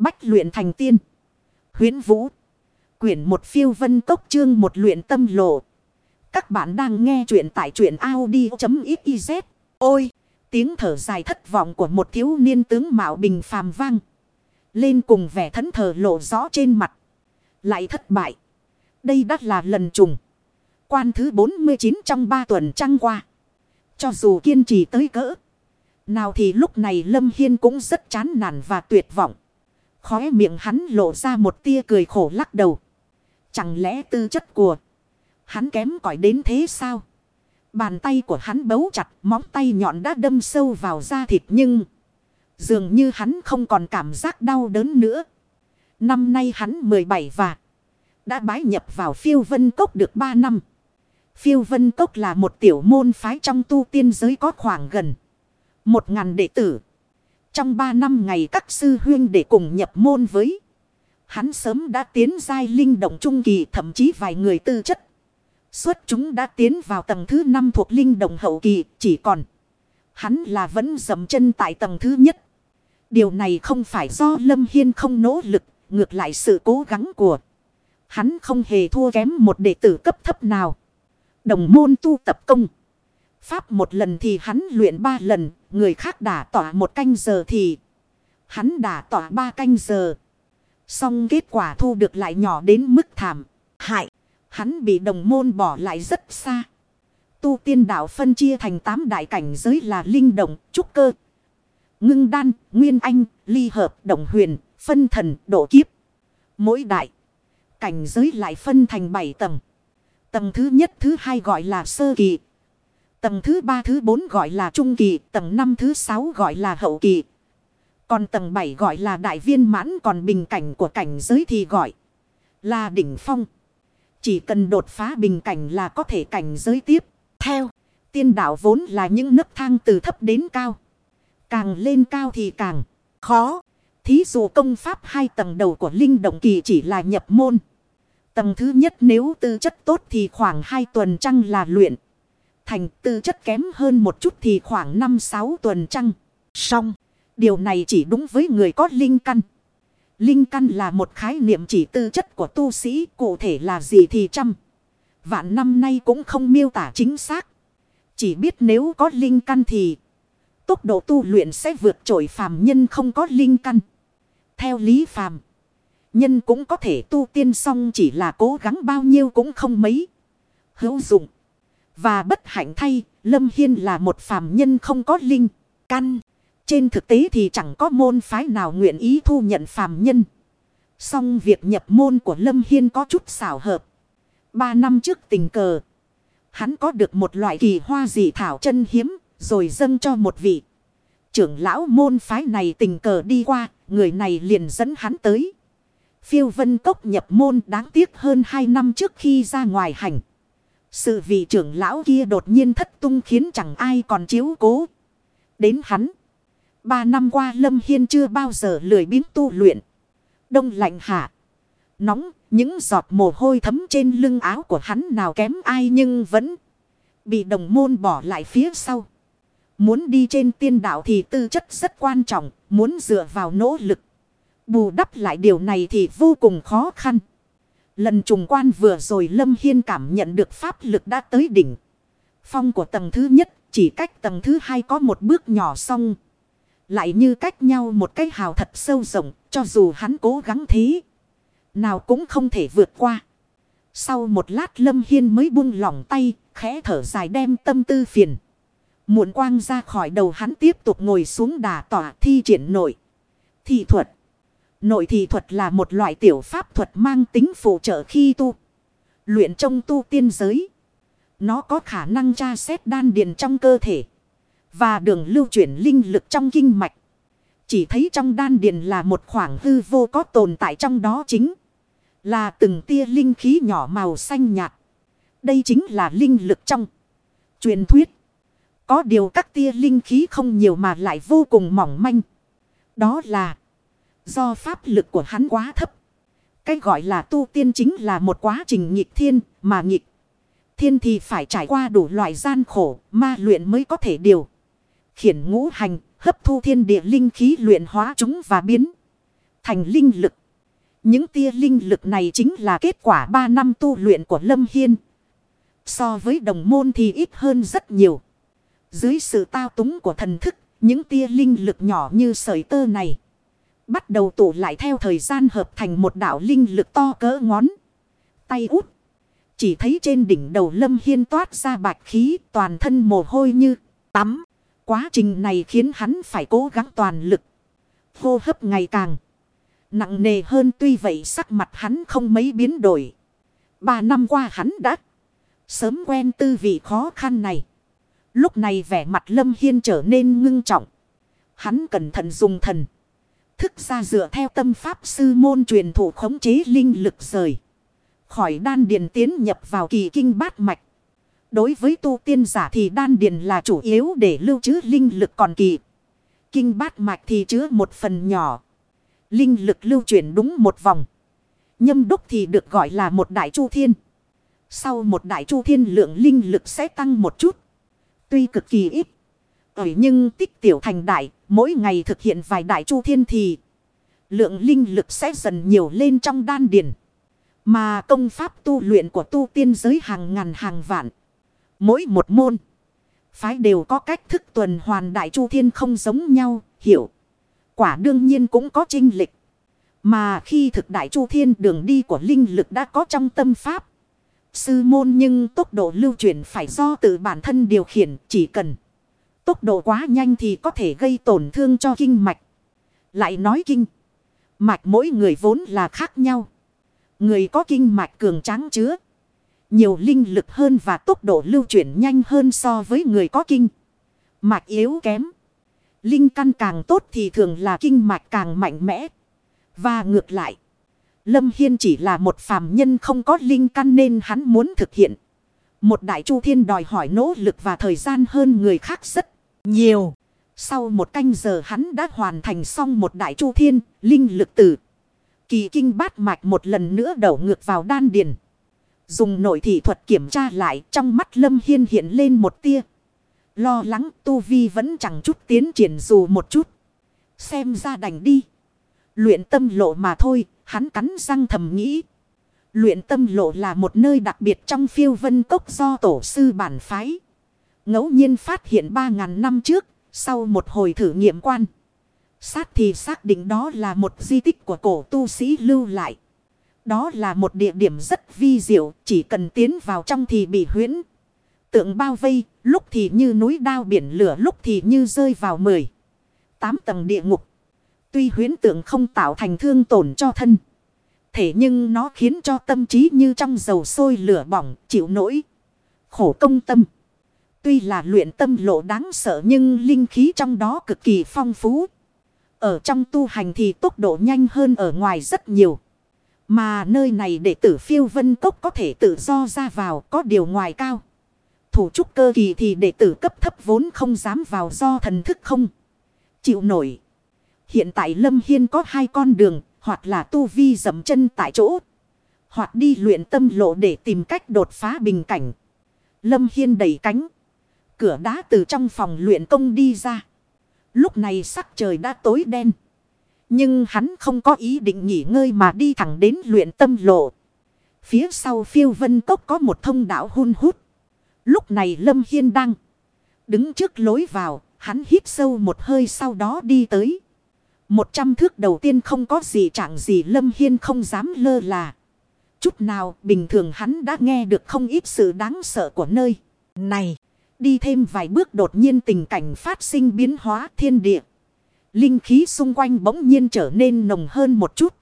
Bách luyện thành tiên. Huyến Vũ. Quyển một phiêu vân tốc chương một luyện tâm lộ. Các bạn đang nghe truyện tại truyện Audi.xyz. Ôi! Tiếng thở dài thất vọng của một thiếu niên tướng mạo bình phàm vang. Lên cùng vẻ thẫn thờ lộ rõ trên mặt. Lại thất bại. Đây đắt là lần trùng. Quan thứ 49 trong 3 tuần trăng qua. Cho dù kiên trì tới cỡ. Nào thì lúc này Lâm Hiên cũng rất chán nản và tuyệt vọng. Khóe miệng hắn lộ ra một tia cười khổ lắc đầu. Chẳng lẽ tư chất của hắn kém cỏi đến thế sao? Bàn tay của hắn bấu chặt, móng tay nhọn đã đâm sâu vào da thịt nhưng... Dường như hắn không còn cảm giác đau đớn nữa. Năm nay hắn 17 và đã bái nhập vào phiêu vân cốc được 3 năm. Phiêu vân cốc là một tiểu môn phái trong tu tiên giới có khoảng gần một ngàn đệ tử. Trong ba năm ngày các sư huyên để cùng nhập môn với. Hắn sớm đã tiến giai linh động trung kỳ thậm chí vài người tư chất. Suốt chúng đã tiến vào tầng thứ năm thuộc linh động hậu kỳ chỉ còn. Hắn là vẫn dầm chân tại tầng thứ nhất. Điều này không phải do Lâm Hiên không nỗ lực, ngược lại sự cố gắng của. Hắn không hề thua kém một đệ tử cấp thấp nào. Đồng môn tu tập công. Pháp một lần thì hắn luyện ba lần, người khác đã tỏa một canh giờ thì hắn đã tỏa ba canh giờ. Xong kết quả thu được lại nhỏ đến mức thảm. Hại, hắn bị đồng môn bỏ lại rất xa. Tu tiên đạo phân chia thành tám đại cảnh giới là linh động, trúc cơ, ngưng đan, nguyên anh, ly hợp, động huyền, phân thần, độ kiếp. Mỗi đại cảnh giới lại phân thành bảy tầng. Tầng thứ nhất thứ hai gọi là sơ kỳ, Tầng thứ ba thứ bốn gọi là trung kỳ, tầng năm thứ sáu gọi là hậu kỳ. Còn tầng bảy gọi là đại viên mãn còn bình cảnh của cảnh giới thì gọi là đỉnh phong. Chỉ cần đột phá bình cảnh là có thể cảnh giới tiếp. Theo, tiên đạo vốn là những nấc thang từ thấp đến cao. Càng lên cao thì càng khó. Thí dụ công pháp hai tầng đầu của linh động kỳ chỉ là nhập môn. Tầng thứ nhất nếu tư chất tốt thì khoảng hai tuần trăng là luyện thành tư chất kém hơn một chút thì khoảng 5-6 tuần trăng. Xong, điều này chỉ đúng với người có linh căn. Linh căn là một khái niệm chỉ tư chất của tu sĩ, cụ thể là gì thì trăm. Vạn năm nay cũng không miêu tả chính xác. Chỉ biết nếu có linh căn thì tốc độ tu luyện sẽ vượt trội phàm nhân không có linh căn. Theo lý phàm, nhân cũng có thể tu tiên xong chỉ là cố gắng bao nhiêu cũng không mấy. Hữu dụng. Và bất hạnh thay, Lâm Hiên là một phàm nhân không có linh, căn. Trên thực tế thì chẳng có môn phái nào nguyện ý thu nhận phàm nhân. Song việc nhập môn của Lâm Hiên có chút xảo hợp. Ba năm trước tình cờ, hắn có được một loại kỳ hoa dị thảo chân hiếm, rồi dâng cho một vị. Trưởng lão môn phái này tình cờ đi qua, người này liền dẫn hắn tới. Phiêu vân cốc nhập môn đáng tiếc hơn hai năm trước khi ra ngoài hành. Sự vị trưởng lão kia đột nhiên thất tung khiến chẳng ai còn chiếu cố. Đến hắn. Ba năm qua Lâm Hiên chưa bao giờ lười biếng tu luyện. Đông lạnh hạ. Nóng, những giọt mồ hôi thấm trên lưng áo của hắn nào kém ai nhưng vẫn bị đồng môn bỏ lại phía sau. Muốn đi trên tiên đạo thì tư chất rất quan trọng, muốn dựa vào nỗ lực. Bù đắp lại điều này thì vô cùng khó khăn. Lần trùng quan vừa rồi Lâm Hiên cảm nhận được pháp lực đã tới đỉnh. Phong của tầng thứ nhất chỉ cách tầng thứ hai có một bước nhỏ xong. Lại như cách nhau một cái hào thật sâu rộng cho dù hắn cố gắng thế. Nào cũng không thể vượt qua. Sau một lát Lâm Hiên mới buông lỏng tay, khẽ thở dài đem tâm tư phiền. Muộn quang ra khỏi đầu hắn tiếp tục ngồi xuống đà tỏa thi triển nội. Thị thuật. Nội thị thuật là một loại tiểu pháp thuật mang tính phụ trợ khi tu. Luyện trong tu tiên giới. Nó có khả năng tra xét đan điền trong cơ thể. Và đường lưu chuyển linh lực trong kinh mạch. Chỉ thấy trong đan điền là một khoảng hư vô có tồn tại trong đó chính. Là từng tia linh khí nhỏ màu xanh nhạt. Đây chính là linh lực trong. Truyền thuyết. Có điều các tia linh khí không nhiều mà lại vô cùng mỏng manh. Đó là. Do pháp lực của hắn quá thấp. Cái gọi là tu tiên chính là một quá trình nghịch thiên mà nghịch. Thiên thì phải trải qua đủ loại gian khổ ma luyện mới có thể điều. Khiển ngũ hành hấp thu thiên địa linh khí luyện hóa chúng và biến. thành linh lực. Những tia linh lực này chính là kết quả 3 năm tu luyện của Lâm Hiên. So với đồng môn thì ít hơn rất nhiều. Dưới sự tao túng của thần thức, những tia linh lực nhỏ như sợi tơ này. Bắt đầu tụ lại theo thời gian hợp thành một đảo linh lực to cỡ ngón. Tay út. Chỉ thấy trên đỉnh đầu Lâm Hiên toát ra bạch khí, toàn thân mồ hôi như tắm. Quá trình này khiến hắn phải cố gắng toàn lực. Hô hấp ngày càng nặng nề hơn, tuy vậy sắc mặt hắn không mấy biến đổi. Ba năm qua hắn đã sớm quen tư vị khó khăn này. Lúc này vẻ mặt Lâm Hiên trở nên ngưng trọng. Hắn cẩn thận dùng thần. Thức ra dựa theo tâm pháp sư môn truyền thủ khống chế linh lực rời. Khỏi đan điền tiến nhập vào kỳ kinh bát mạch. Đối với tu tiên giả thì đan điền là chủ yếu để lưu trữ linh lực còn kỳ. Kinh bát mạch thì chứa một phần nhỏ. Linh lực lưu chuyển đúng một vòng. Nhâm đúc thì được gọi là một đại chu thiên. Sau một đại chu thiên, lượng linh lực sẽ tăng một chút. Tuy cực kỳ ít. Ở nhưng tích tiểu thành đại, mỗi ngày thực hiện vài đại chu thiên thì lượng linh lực sẽ dần nhiều lên trong đan điền. Mà công pháp tu luyện của tu tiên giới hàng ngàn hàng vạn. Mỗi một môn. Phái đều có cách thức tuần hoàn đại chu thiên không giống nhau, hiểu. Quả đương nhiên cũng có trinh lịch. Mà khi thực đại chu thiên đường đi của linh lực đã có trong tâm pháp. Sư môn nhưng tốc độ lưu chuyển phải do tự bản thân điều khiển chỉ cần. Tốc độ quá nhanh thì có thể gây tổn thương cho kinh mạch. Lại nói kinh. Mạch mỗi người vốn là khác nhau. Người có kinh mạch cường tráng chứa. Nhiều linh lực hơn và tốc độ lưu chuyển nhanh hơn so với người có kinh. Mạch yếu kém. Linh căn càng tốt thì thường là kinh mạch càng mạnh mẽ. Và ngược lại. Lâm Hiên chỉ là một phàm nhân không có linh căn nên hắn muốn thực hiện. Một đại chu thiên đòi hỏi nỗ lực và thời gian hơn người khác rất nhiều. Sau một canh giờ hắn đã hoàn thành xong một đại chu thiên, linh lực tử. Kỳ kinh bát mạch một lần nữa đổ ngược vào đan điền. Dùng nội thị thuật kiểm tra lại trong mắt Lâm Hiên hiện lên một tia. Lo lắng tu vi vẫn chẳng chút tiến triển dù một chút. Xem ra đành đi. Luyện tâm lộ mà thôi, hắn cắn răng thầm nghĩ. Luyện tâm lộ là một nơi đặc biệt trong phiêu vân cốc do tổ sư bản phái ngẫu nhiên phát hiện 3.000 năm trước, sau một hồi thử nghiệm quan. Sát thì xác định đó là một di tích của cổ tu sĩ lưu lại. Đó là một địa điểm rất vi diệu, chỉ cần tiến vào trong thì bị huyễn. Tượng bao vây, lúc thì như núi đao biển lửa, lúc thì như rơi vào mười. Tám tầng địa ngục. Tuy huyễn tượng không tạo thành thương tổn cho thân. Thế nhưng nó khiến cho tâm trí như trong dầu sôi lửa bỏng, chịu nổi. Khổ công tâm. Tuy là luyện tâm lộ đáng sợ nhưng linh khí trong đó cực kỳ phong phú. Ở trong tu hành thì tốc độ nhanh hơn ở ngoài rất nhiều. Mà nơi này đệ tử phiêu vân cốc có thể tự do ra vào có điều ngoài cao. Thủ trúc cơ kỳ thì đệ tử cấp thấp vốn không dám vào do thần thức không. Chịu nổi. Hiện tại Lâm Hiên có hai con đường, hoặc là tu vi dầm chân tại chỗ. Hoặc đi luyện tâm lộ để tìm cách đột phá bình cảnh. Lâm Hiên đẩy cánh. Cửa đá từ trong phòng luyện công đi ra. Lúc này sắc trời đã tối đen. Nhưng hắn không có ý định nghỉ ngơi mà đi thẳng đến luyện tâm lộ. Phía sau phiêu vân cốc có một thông đạo hun hút. Lúc này Lâm Hiên đang đứng trước lối vào. Hắn hít sâu một hơi sau đó đi tới. Một trăm thước đầu tiên không có gì chẳng gì, Lâm Hiên không dám lơ là. Chút nào, bình thường hắn đã nghe được không ít sự đáng sợ của nơi này. Đi thêm vài bước đột nhiên tình cảnh phát sinh biến hóa thiên địa. Linh khí xung quanh bỗng nhiên trở nên nồng hơn một chút.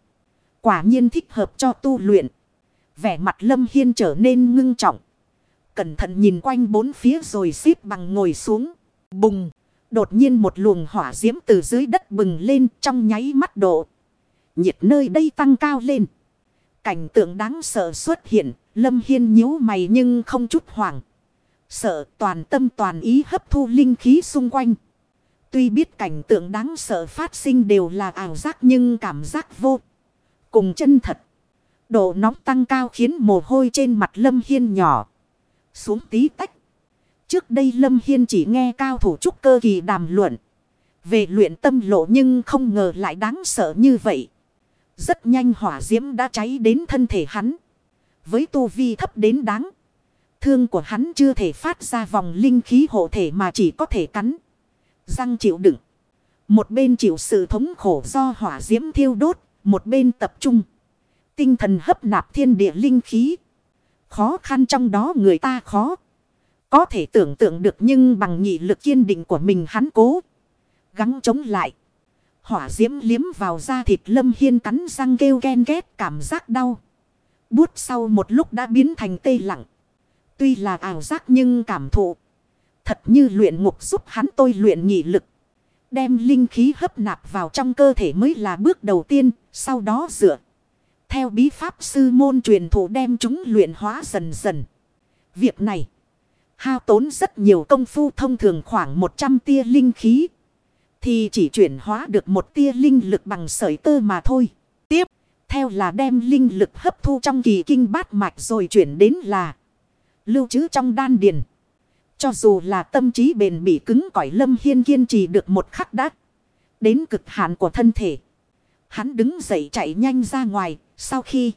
Quả nhiên thích hợp cho tu luyện. Vẻ mặt Lâm Hiên trở nên ngưng trọng. Cẩn thận nhìn quanh bốn phía rồi xếp bằng ngồi xuống. Bùng. Đột nhiên một luồng hỏa diễm từ dưới đất bừng lên trong nháy mắt độ. Nhiệt nơi đây tăng cao lên. Cảnh tượng đáng sợ xuất hiện. Lâm Hiên nhíu mày nhưng không chút hoảng. Sợ toàn tâm toàn ý hấp thu linh khí xung quanh. Tuy biết cảnh tượng đáng sợ phát sinh đều là ảo giác nhưng cảm giác vô cùng chân thật. Độ nóng tăng cao khiến mồ hôi trên mặt Lâm Hiên nhỏ. Xuống tí tách. Trước đây Lâm Hiên chỉ nghe cao thủ trúc cơ kỳ đàm luận. Về luyện tâm lộ nhưng không ngờ lại đáng sợ như vậy. Rất nhanh hỏa diễm đã cháy đến thân thể hắn. Với tu vi thấp đến đáng. Thương của hắn chưa thể phát ra vòng linh khí hộ thể mà chỉ có thể cắn. Răng chịu đựng. Một bên chịu sự thống khổ do hỏa diễm thiêu đốt. Một bên tập trung. Tinh thần hấp nạp thiên địa linh khí. Khó khăn trong đó người ta khó. Có thể tưởng tượng được nhưng bằng nhị lực kiên định của mình hắn cố. Gắng chống lại. Hỏa diễm liếm vào da thịt lâm hiên cắn răng kêu ghen ghét cảm giác đau. Bút sau một lúc đã biến thành tê lặng. Tuy là ảo giác nhưng cảm thụ. Thật như luyện ngục giúp hắn tôi luyện nhị lực. Đem linh khí hấp nạp vào trong cơ thể mới là bước đầu tiên. Sau đó dựa. Theo bí pháp sư môn truyền thụ đem chúng luyện hóa dần dần. Việc này. Hao tốn rất nhiều công phu thông thường khoảng 100 tia linh khí. Thì chỉ chuyển hóa được một tia linh lực bằng sợi tơ mà thôi. Tiếp. Theo là đem linh lực hấp thu trong kỳ kinh bát mạch rồi chuyển đến là. Lưu trữ trong đan điền. Cho dù là tâm trí bền bỉ cứng cỏi lâm hiên kiên trì được một khắc đắt. Đến cực hạn của thân thể. Hắn đứng dậy chạy nhanh ra ngoài. Sau khi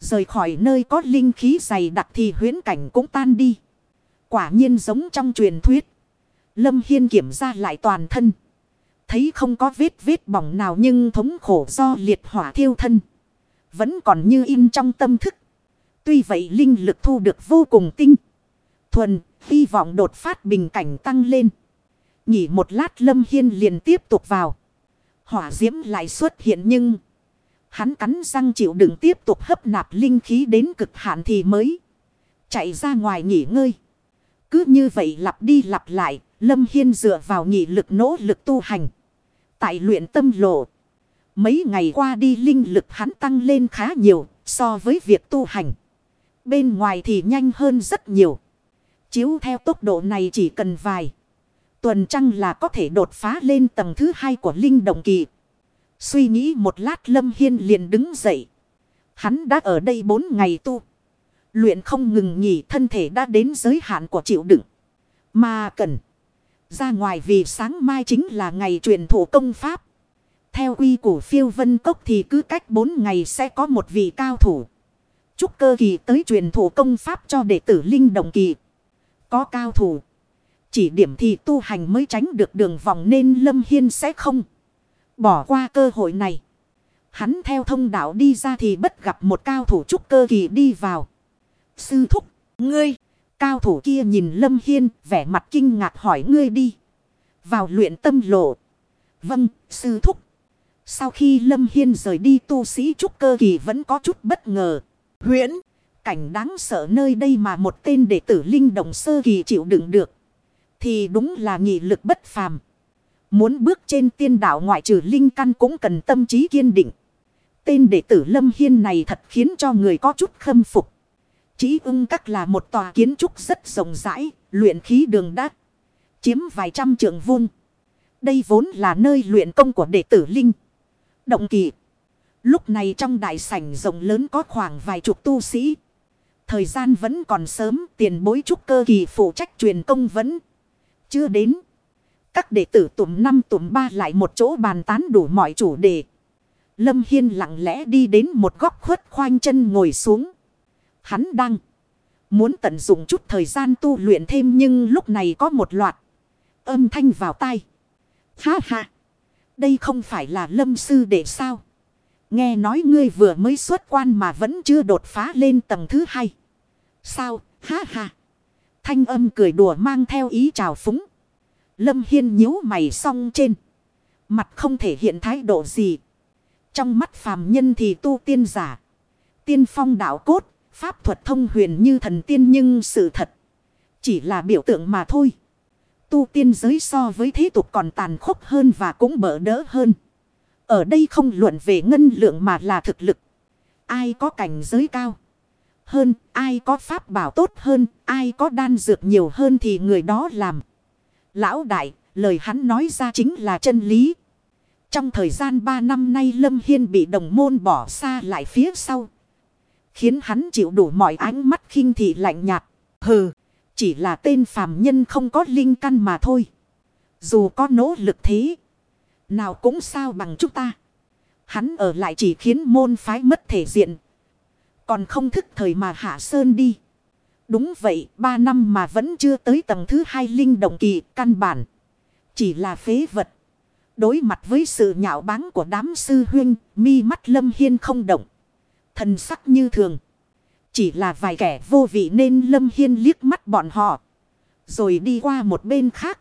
rời khỏi nơi có linh khí dày đặc thì huyến cảnh cũng tan đi. Quả nhiên giống trong truyền thuyết. Lâm Hiên kiểm ra lại toàn thân. Thấy không có vết vết bỏng nào nhưng thống khổ do liệt hỏa thiêu thân. Vẫn còn như in trong tâm thức. Tuy vậy linh lực thu được vô cùng tinh. Thuần, hy vọng đột phát bình cảnh tăng lên. Nghỉ một lát Lâm Hiên liền tiếp tục vào. Hỏa diễm lại xuất hiện nhưng... Hắn cắn răng chịu đựng tiếp tục hấp nạp linh khí đến cực hạn thì mới. Chạy ra ngoài nghỉ ngơi. Cứ như vậy lặp đi lặp lại. Lâm Hiên dựa vào nhị lực nỗ lực tu hành. Tại luyện tâm lộ. Mấy ngày qua đi linh lực hắn tăng lên khá nhiều so với việc tu hành. Bên ngoài thì nhanh hơn rất nhiều. Chiếu theo tốc độ này chỉ cần vài. Tuần trăng là có thể đột phá lên tầng thứ hai của linh động kỳ. Suy nghĩ một lát Lâm Hiên liền đứng dậy. Hắn đã ở đây bốn ngày tu. Luyện không ngừng nghỉ, thân thể đã đến giới hạn của chịu đựng. Mà cần. Ra ngoài vì sáng mai chính là ngày truyền thủ công pháp. Theo quy của phiêu vân cốc thì cứ cách bốn ngày sẽ có một vị cao thủ. Chúc cơ kỳ tới truyền thủ công pháp cho đệ tử linh đồng kỳ. Có cao thủ. Chỉ điểm thì tu hành mới tránh được đường vòng nên Lâm Hiên sẽ không. Bỏ qua cơ hội này. Hắn theo thông đạo đi ra thì bất gặp một cao thủ trúc cơ kỳ đi vào. Sư thúc, ngươi, cao thủ kia nhìn Lâm Hiên, vẻ mặt kinh ngạc hỏi ngươi đi. Vào luyện tâm lộ. Vâng, sư thúc. Sau khi Lâm Hiên rời đi tu sĩ trúc cơ kỳ vẫn có chút bất ngờ. Huyễn, cảnh đáng sợ nơi đây mà một tên đệ tử linh động sơ kỳ chịu đựng được. Thì đúng là nghị lực bất phàm. Muốn bước trên tiên đạo ngoại trừ linh căn cũng cần tâm trí kiên định. Tên đệ tử Lâm Hiên này thật khiến cho người có chút khâm phục. Chí ưng các là một tòa kiến trúc rất rộng rãi, luyện khí đường đắc. Chiếm vài trăm trượng vuông. Đây vốn là nơi luyện công của đệ tử Linh. Động kỳ. Lúc này trong đại sảnh rộng lớn có khoảng vài chục tu sĩ. Thời gian vẫn còn sớm, tiền bối trúc cơ kỳ phụ trách truyền công vẫn chưa đến. Các đệ tử tụm năm tụm ba lại một chỗ bàn tán đủ mọi chủ đề. Lâm Hiên lặng lẽ đi đến một góc khuất khoanh chân ngồi xuống. Hắn đang muốn tận dụng chút thời gian tu luyện thêm nhưng lúc này có một loạt âm thanh vào tai. Ha ha! Đây không phải là lâm sư đệ sao? Nghe nói ngươi vừa mới xuất quan mà vẫn chưa đột phá lên tầng thứ hai. Sao? Ha ha! Thanh âm cười đùa mang theo ý trào phúng. Lâm Hiên nhíu mày song trên. Mặt không thể hiện thái độ gì. Trong mắt phàm nhân thì tu tiên giả. Tiên phong đạo cốt, pháp thuật thông huyền như thần tiên nhưng sự thật. Chỉ là biểu tượng mà thôi. Tu tiên giới so với thế tục còn tàn khốc hơn và cũng bỡ đỡ hơn. Ở đây không luận về ngân lượng mà là thực lực. Ai có cảnh giới cao hơn, ai có pháp bảo tốt hơn, ai có đan dược nhiều hơn thì người đó làm. Lão đại, lời hắn nói ra chính là chân lý. Trong thời gian 3 năm nay Lâm Hiên bị đồng môn bỏ xa lại phía sau. Khiến hắn chịu đủ mọi ánh mắt khinh thị lạnh nhạt. Hừ, chỉ là tên phàm nhân không có linh căn mà thôi. Dù có nỗ lực thế, nào cũng sao bằng chúng ta. Hắn ở lại chỉ khiến môn phái mất thể diện. Còn không thức thời mà hạ sơn đi. Đúng vậy, ba năm mà vẫn chưa tới tầng thứ hai linh động kỳ căn bản. Chỉ là phế vật. Đối mặt với sự nhạo báng của đám sư huyên, mi mắt lâm hiên không động. Thần sắc như thường. Chỉ là vài kẻ vô vị nên lâm hiên liếc mắt bọn họ. Rồi đi qua một bên khác.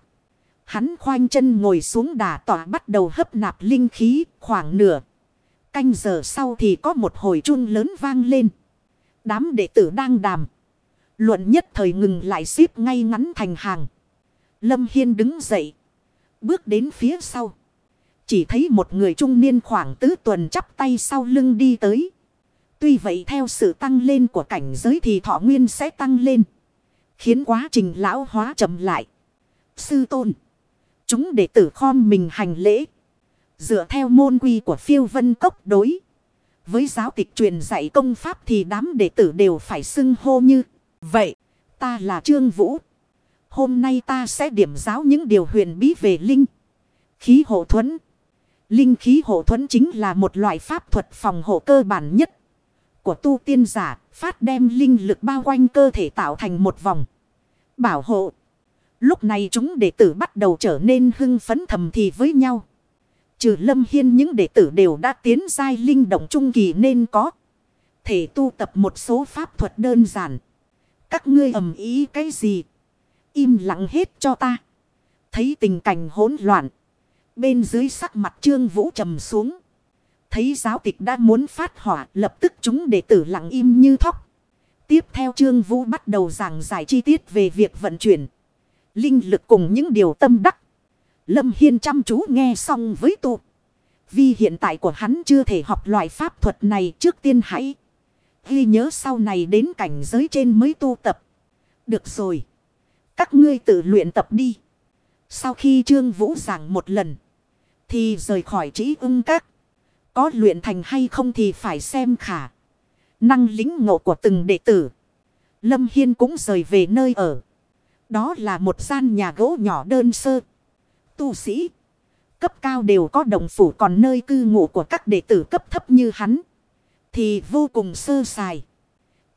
Hắn khoanh chân ngồi xuống đà tỏa bắt đầu hấp nạp linh khí khoảng nửa. Canh giờ sau thì có một hồi chuông lớn vang lên. Đám đệ tử đang đàm. Luận nhất thời ngừng lại xếp ngay ngắn thành hàng. Lâm Hiên đứng dậy. Bước đến phía sau. Chỉ thấy một người trung niên khoảng tứ tuần chắp tay sau lưng đi tới. Tuy vậy theo sự tăng lên của cảnh giới thì thọ nguyên sẽ tăng lên. Khiến quá trình lão hóa chậm lại. Sư tôn. Chúng đệ tử khom mình hành lễ. Dựa theo môn quy của phiêu vân cốc đối. Với giáo tịch truyền dạy công pháp thì đám đệ tử đều phải xưng hô như. Vậy, ta là Trương Vũ. Hôm nay ta sẽ điểm giáo những điều huyền bí về linh. Khí hộ thuẫn. Linh khí hộ thuẫn chính là một loại pháp thuật phòng hộ cơ bản nhất. Của tu tiên giả, phát đem linh lực bao quanh cơ thể tạo thành một vòng. Bảo hộ. Lúc này chúng đệ tử bắt đầu trở nên hưng phấn thầm thì với nhau. Trừ lâm hiên những đệ tử đều đã tiến giai linh động trung kỳ nên có. Thể tu tập một số pháp thuật đơn giản. Các ngươi ầm ý cái gì? Im lặng hết cho ta. Thấy tình cảnh hỗn loạn. Bên dưới sắc mặt trương vũ trầm xuống. Thấy giáo tịch đã muốn phát hỏa, lập tức chúng đệ tử lặng im như thóc. Tiếp theo trương vũ bắt đầu giảng giải chi tiết về việc vận chuyển. Linh lực cùng những điều tâm đắc. Lâm Hiên chăm chú nghe xong với tụ. Vì hiện tại của hắn chưa thể học loại pháp thuật này trước tiên hãy. Ghi nhớ sau này đến cảnh giới trên mới tu tập. Được rồi. Các ngươi tự luyện tập đi. Sau khi Trương Vũ giảng một lần. Thì rời khỏi trí ưng các. Có luyện thành hay không thì phải xem khả. Năng lính ngộ của từng đệ tử. Lâm Hiên cũng rời về nơi ở. Đó là một gian nhà gỗ nhỏ đơn sơ. Tu sĩ. Cấp cao đều có đồng phủ còn nơi cư ngụ của các đệ tử cấp thấp như hắn. Thì vô cùng sơ sài.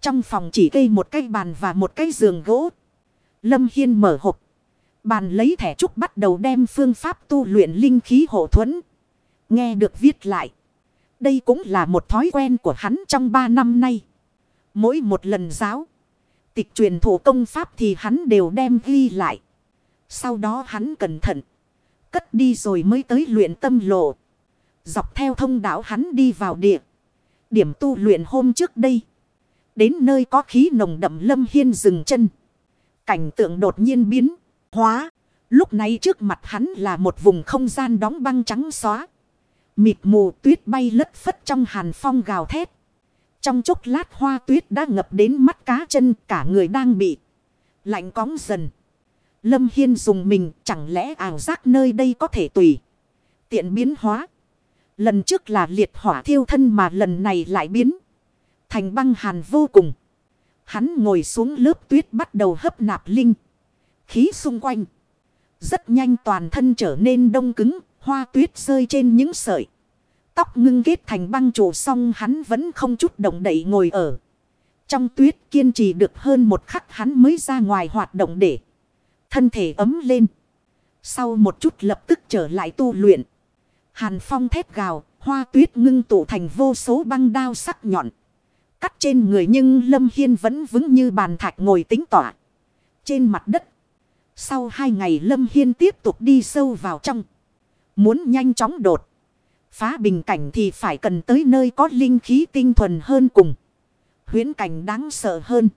Trong phòng chỉ cây một cái bàn và một cái giường gỗ. Lâm Hiên mở hộp. Bàn lấy thẻ trúc bắt đầu đem phương pháp tu luyện linh khí hộ thuẫn. Nghe được viết lại. Đây cũng là một thói quen của hắn trong ba năm nay. Mỗi một lần giáo. Tịch truyền thủ công pháp thì hắn đều đem ghi lại. Sau đó hắn cẩn thận. Cất đi rồi mới tới luyện tâm lộ. Dọc theo thông đạo hắn đi vào địa. Điểm tu luyện hôm trước đây. Đến nơi có khí nồng đậm lâm hiên dừng chân. Cảnh tượng đột nhiên biến. Hóa. Lúc này trước mặt hắn là một vùng không gian đóng băng trắng xóa. Mịt mù tuyết bay lất phất trong hàn phong gào thét. Trong chốc lát hoa tuyết đã ngập đến mắt cá chân, cả người đang bị lạnh cóng dần. Lâm Hiên dùng mình, chẳng lẽ ảo giác nơi đây có thể tùy. Tiện biến hóa. Lần trước là liệt hỏa thiêu thân mà lần này lại biến. Thành băng hàn vô cùng. Hắn ngồi xuống lớp tuyết bắt đầu hấp nạp linh. Khí xung quanh. Rất nhanh toàn thân trở nên đông cứng. Hoa tuyết rơi trên những sợi. Tóc ngưng kết thành băng trụ xong hắn vẫn không chút động đậy ngồi ở. Trong tuyết kiên trì được hơn một khắc hắn mới ra ngoài hoạt động để. Thân thể ấm lên. Sau một chút lập tức trở lại tu luyện. Hàn phong thép gào, hoa tuyết ngưng tụ thành vô số băng đao sắc nhọn. Cắt trên người nhưng Lâm Hiên vẫn vững như bàn thạch ngồi tính tỏa. Trên mặt đất. Sau hai ngày Lâm Hiên tiếp tục đi sâu vào trong. Muốn nhanh chóng đột. Phá bình cảnh thì phải cần tới nơi có linh khí tinh thuần hơn cùng. Huyến cảnh đáng sợ hơn.